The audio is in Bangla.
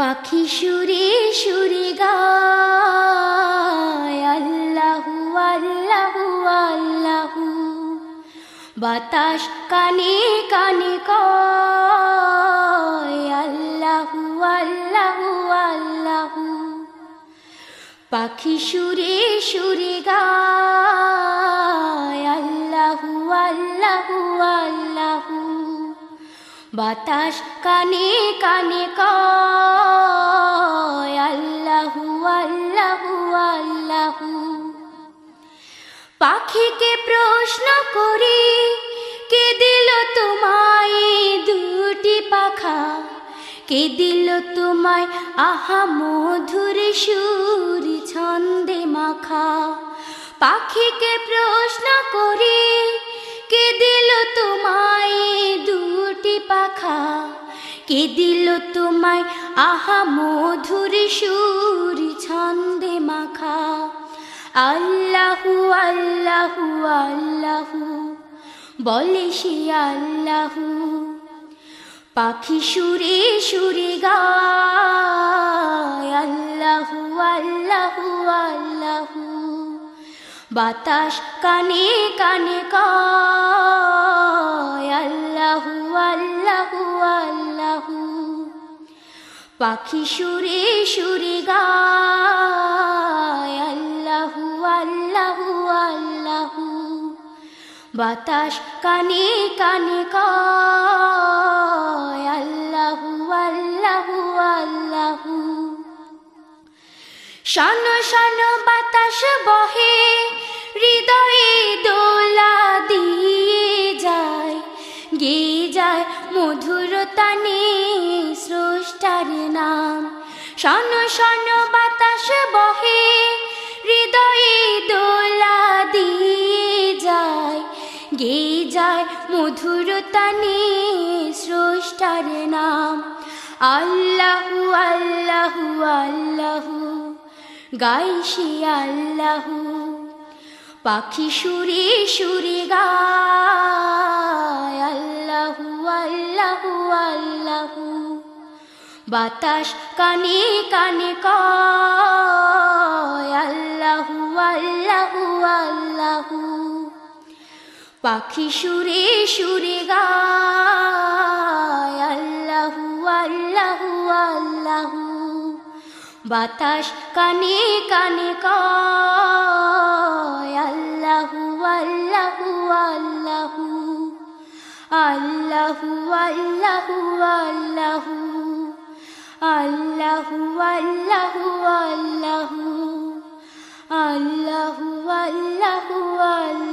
পাখি সুরে সুরে গায়, আল্লাহু আল্লাহু আল্লাহু। বাতাস কানে কানে কয়, আল্লাহু আল্লাহু পাখি সুরে সুরে গায়, আল্লাহু আল্লাহু আল্লাহু। বাতাস কানে কানে কয় পাখিকে প্রশ্ন করি, কে দিল তোমায় দুটি পাখা? কে দিল তোমায় আহা মধুর সুর ছন্দে মাখা? পাখিকে প্রশ্ন করি, কে দিল তোমায় দুটি পাখা? কে দিল তোমায় আহা মধুর সুর ছন্দে মাখা? আল্লাহু আল্লাহু আল্লাহু, বলে সে আল্লাহু। পাখি সুরে সুরে গায়, আল্লাহু আল্লাহু আল্লাহু। বাতাস কানে কানে কয় আল্লাহু আল্লাহু আল্লাহু। পাখি সুরে সুরে গায়, আল্লাহু আল্লাহু আল্লাহু আল্লাহু। বাতাস কানে কানে কয়, আল্লাহু আল্লাহু আল্লাহু। শান শান বাতাস বহে, হৃদয়ে দোলা দিয়ে যায়। গে যায় মধুর তানে স্রষ্টার নাম। শান শান বাতাস বহে হৃদয়ে দোলা দিয়ে যায় গে যায় মধুর তানে স্রষ্টার নাম। আল্লাহু আল্লাহু আল্লাহু গাইছি আল্লাহু। পাখি সুরে সুরে গায়, আল্লাহু আল্লাহু আল্লাহু। বাতাস কানে কানে কয় আল্লাহু আল্লাহু আল্লাহু। পাখি সুরে সুরে গায়, আল্লাহু আল্লাহু আল্লাহু। বাতাস কানে কানে কয়, আল্লাহু আল্লাহু আল্লাহু। আল্লাহু আল্লাহু আল্লাহু। আল্লাহু আল্লাহু আল্লাহু। الله الله الله.